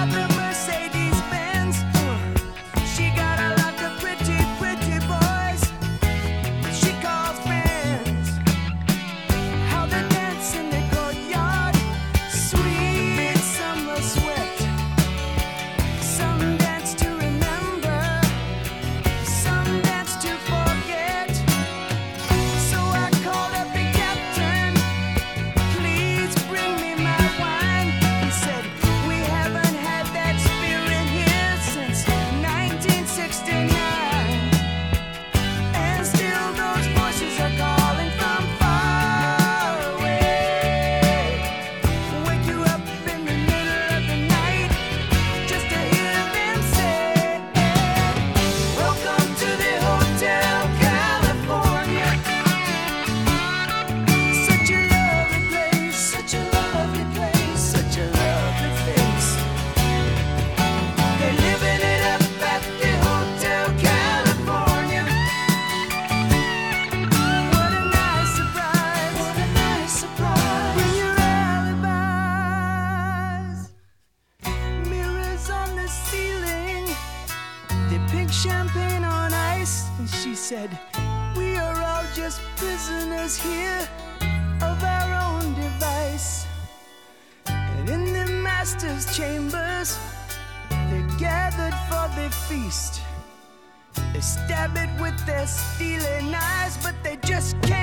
got the champagne on ice, and she said, We are all just prisoners here of our own device. And in the master's chambers, they're gathered for the feast. They stab it with their steely knives, but they just can't